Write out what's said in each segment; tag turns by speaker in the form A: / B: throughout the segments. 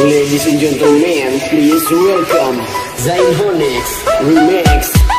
A: Ladies and gentlemen, please welcome Honix Remix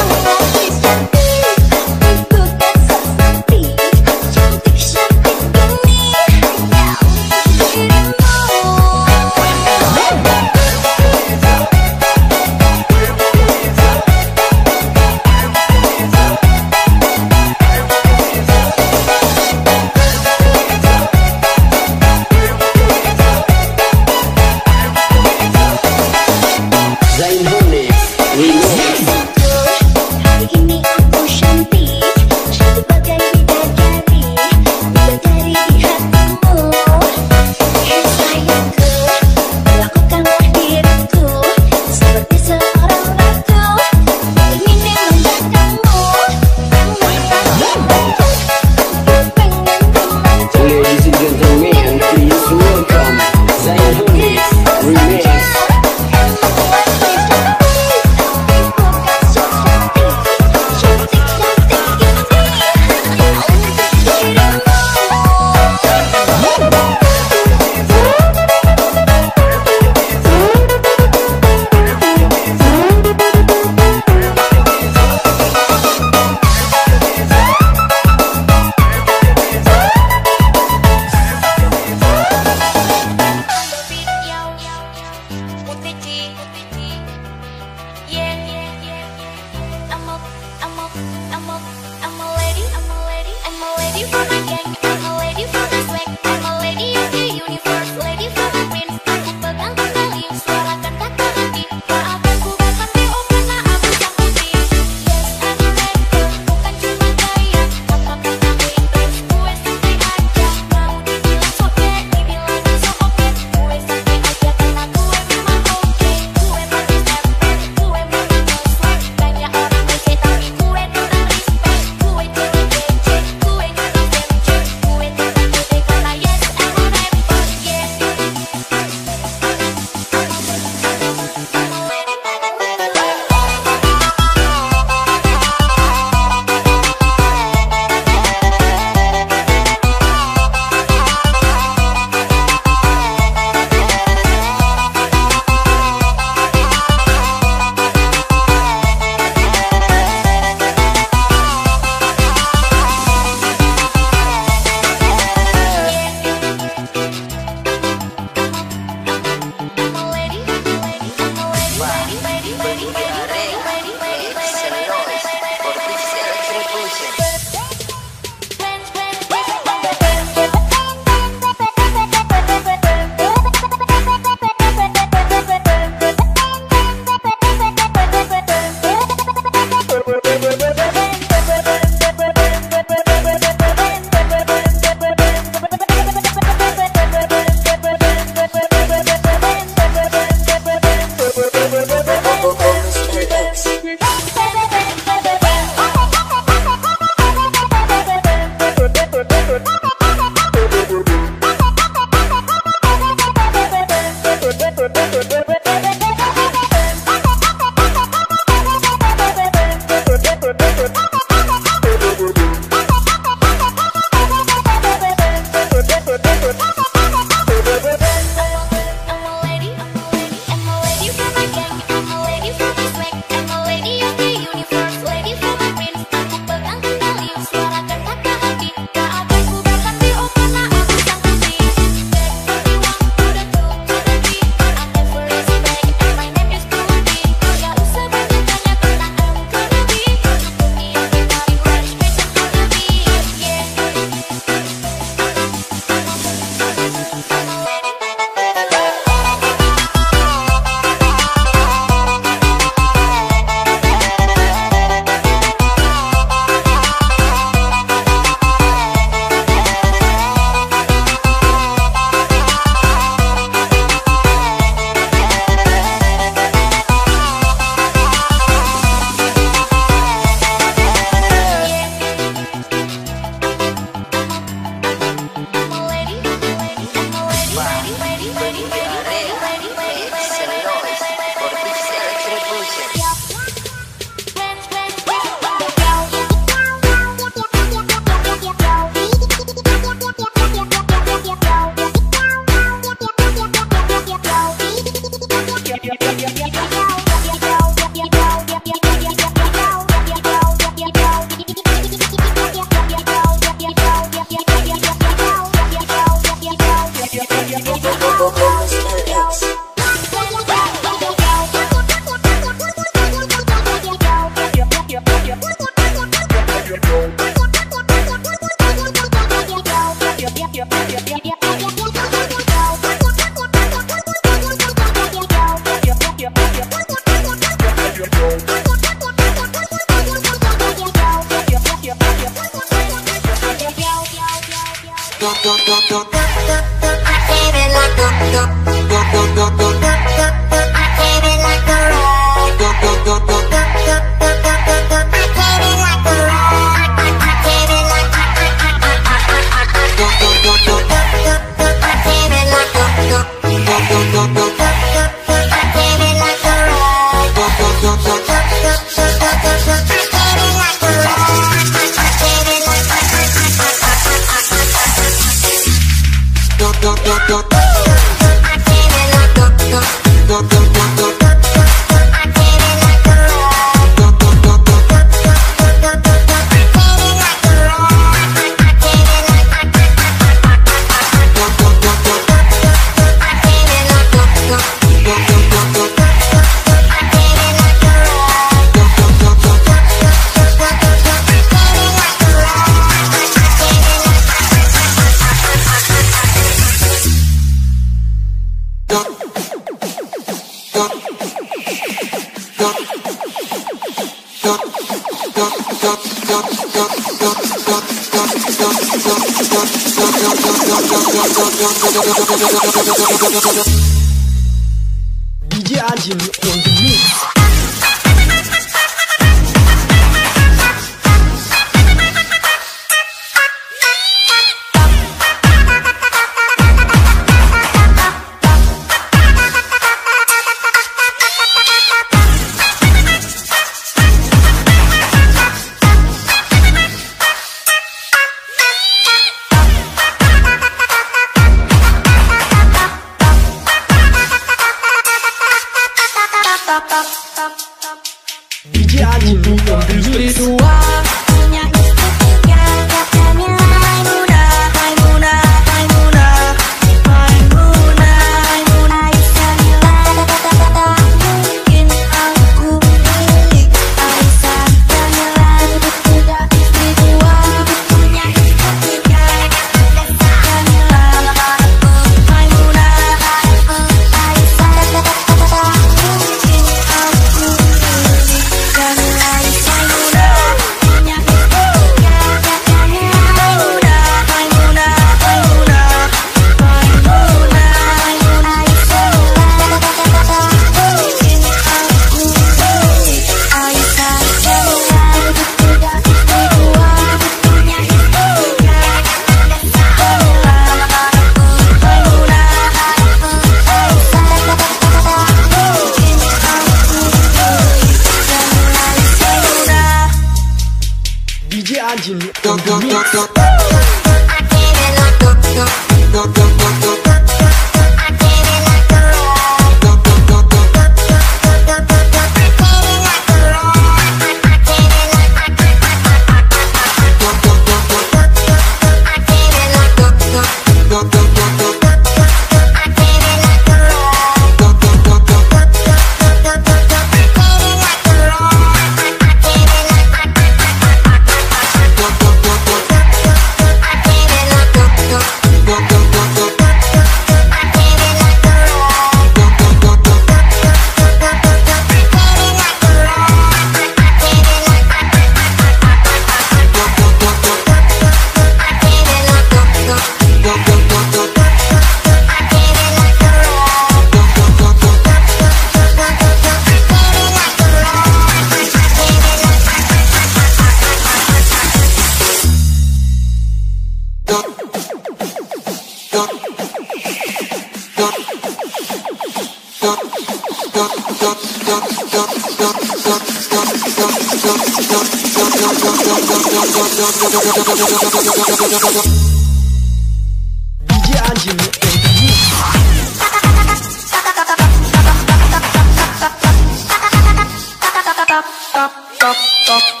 A: Stop, stop.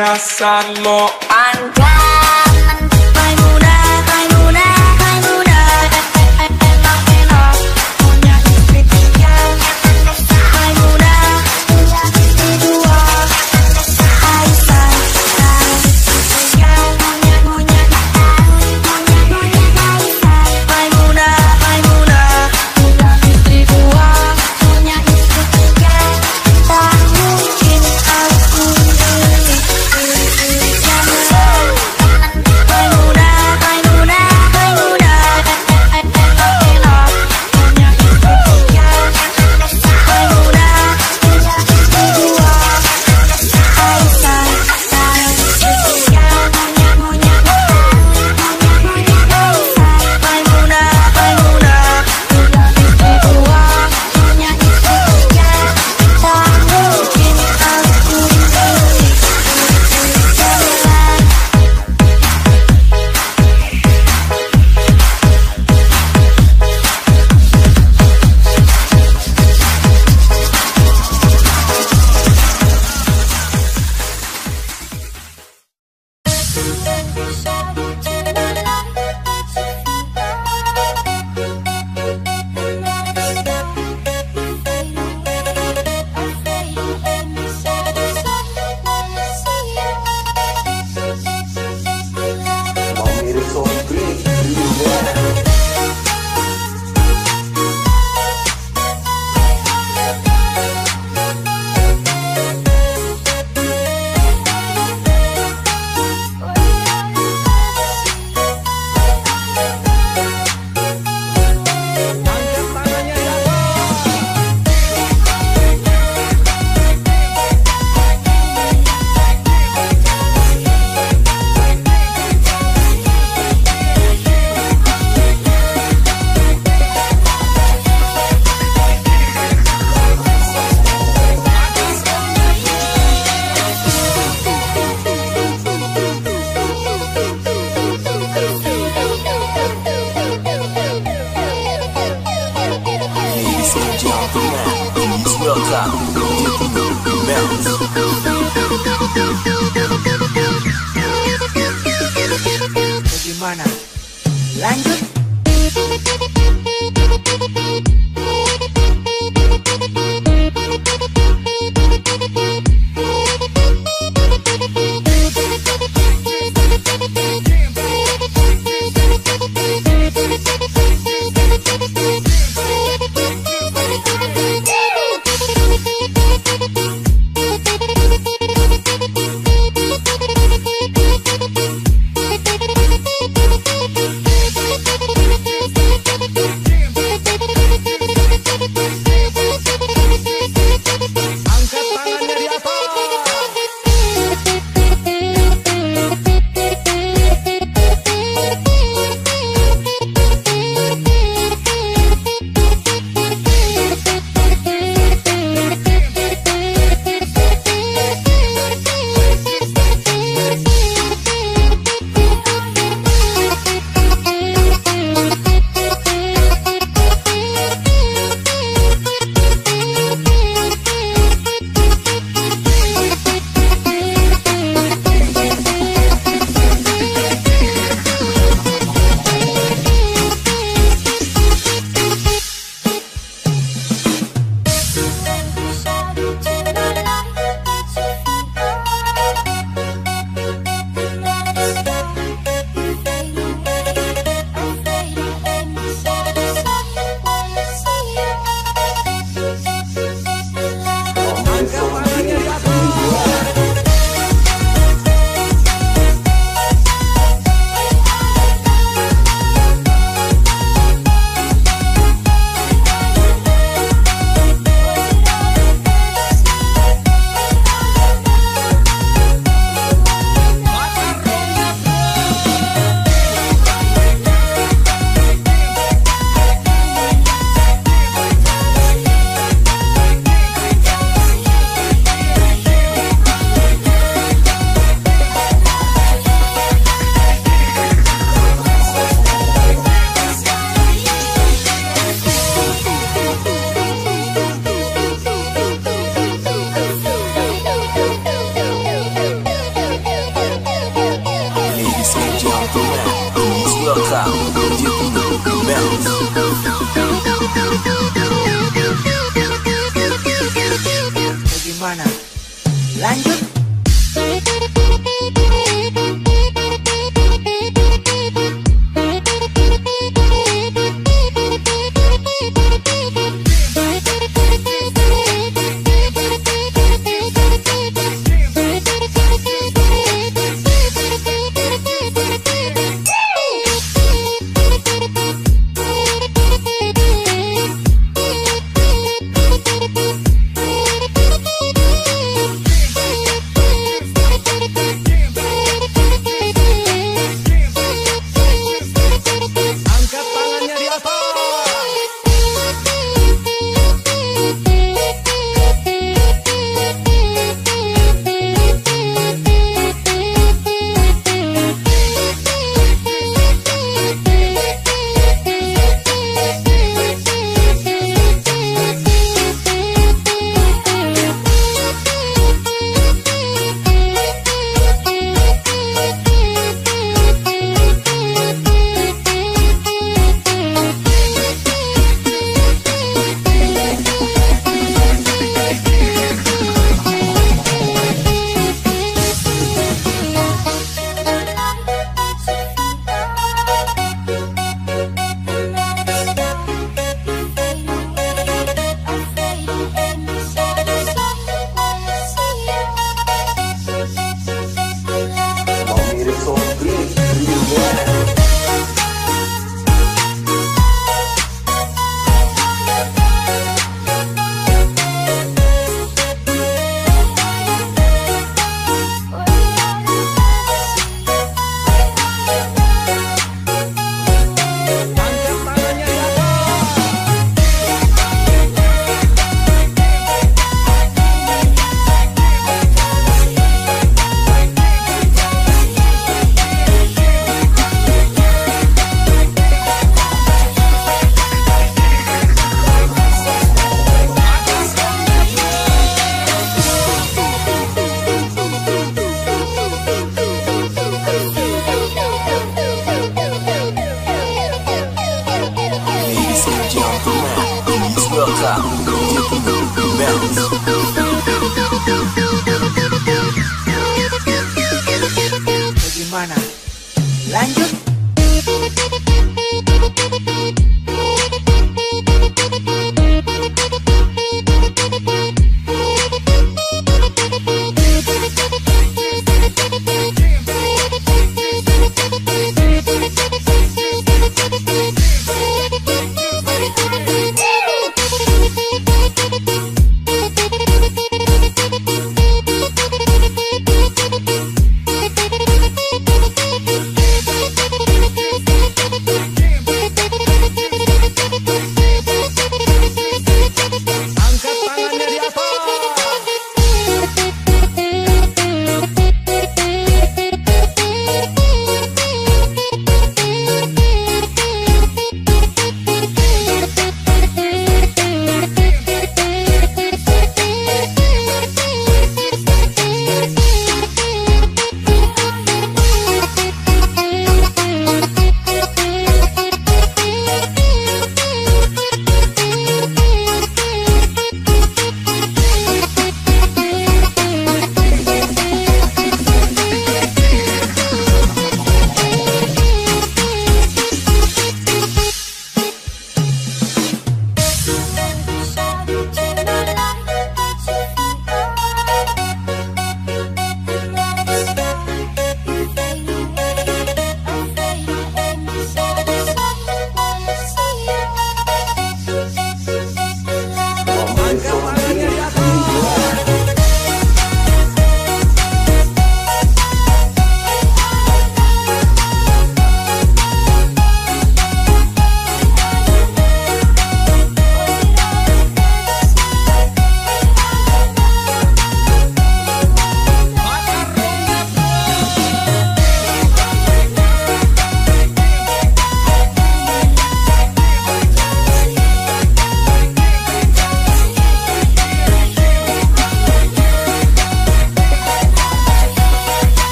A: じゃさも。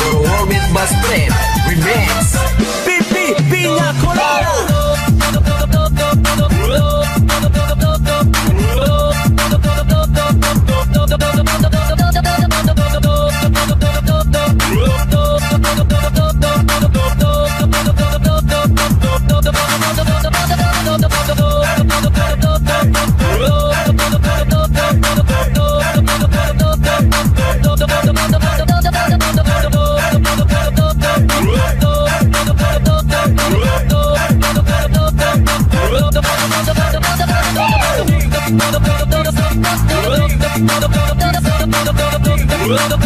A: For
B: Orbit Bus Trip Remix.
C: Pipi, Lanjut.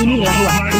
D: Ini 玩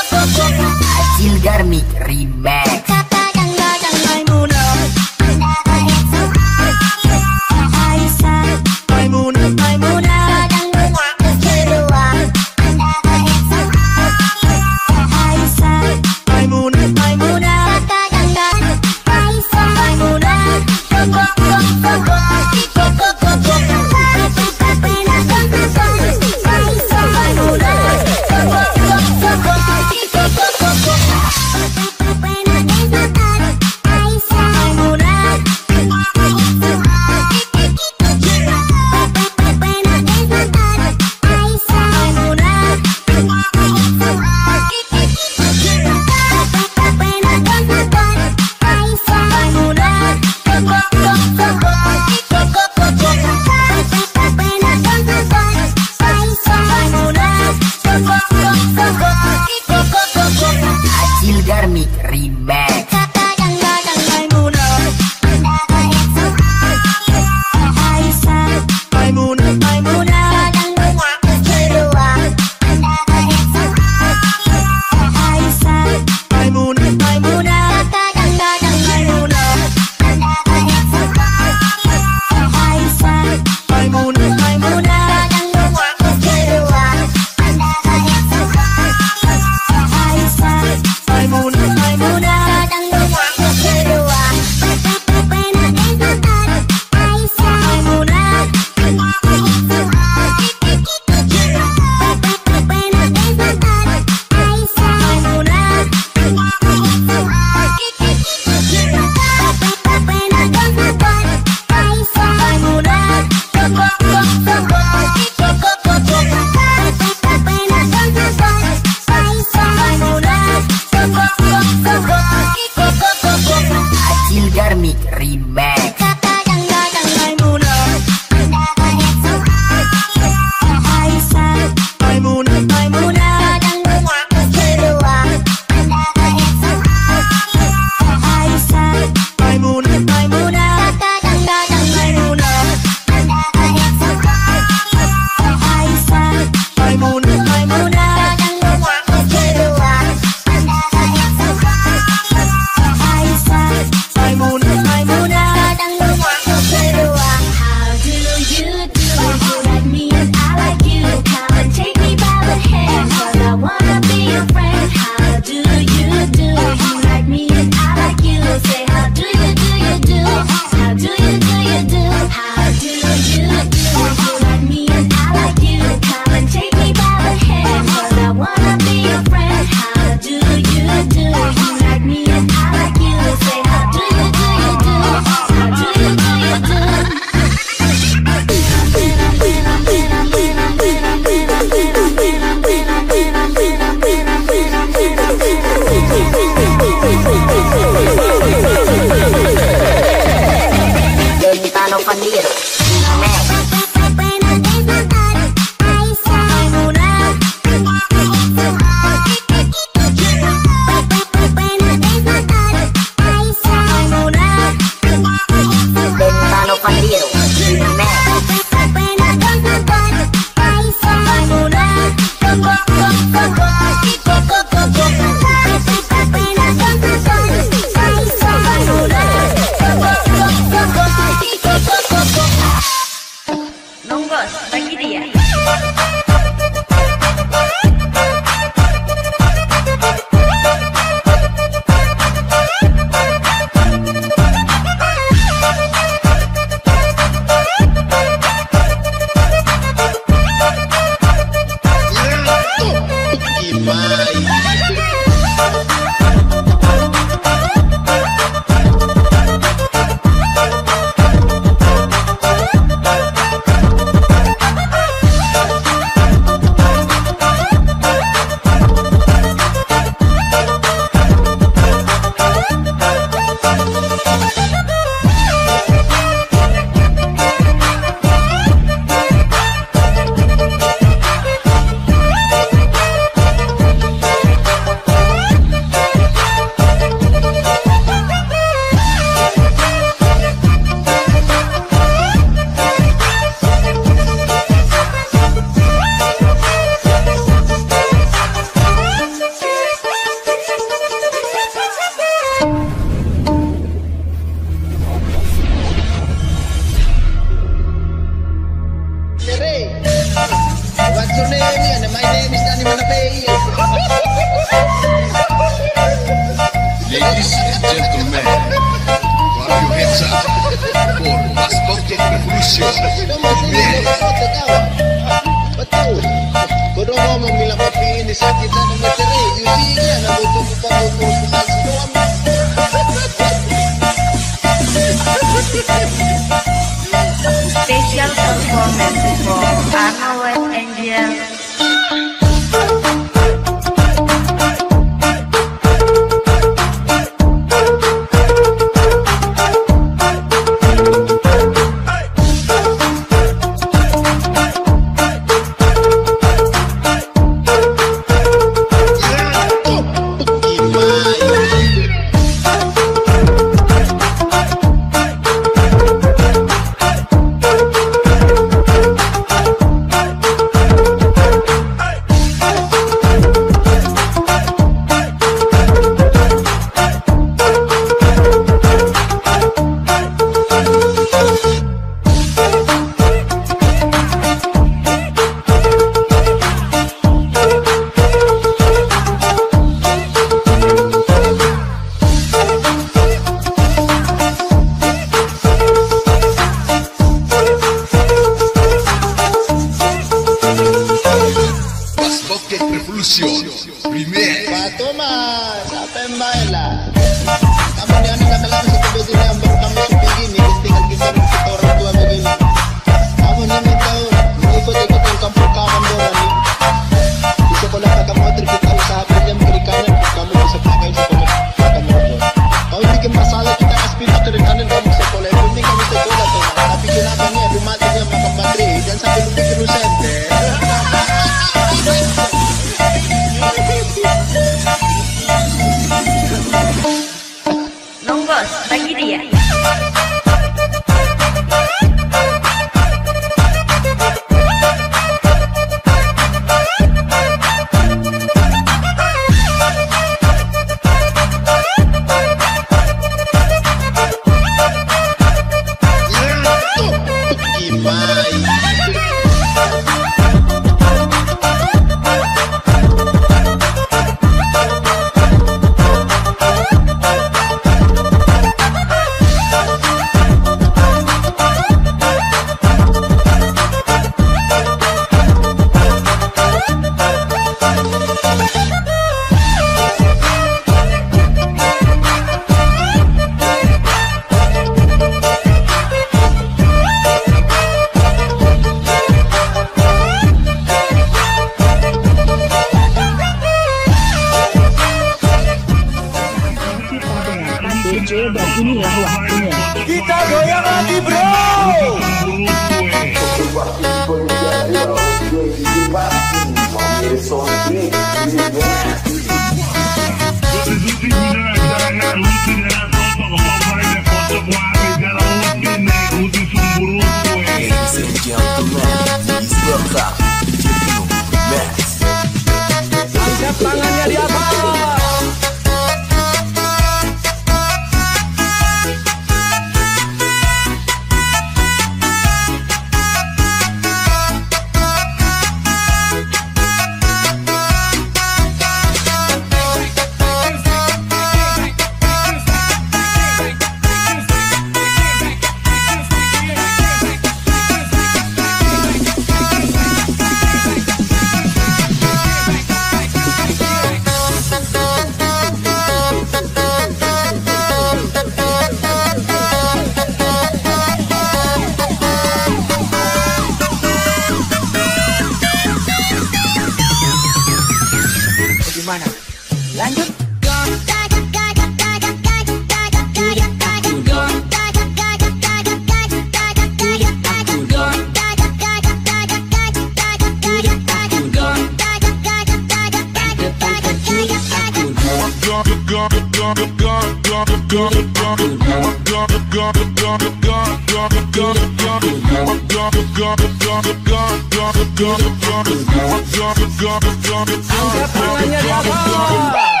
C: Angkat tangannya di.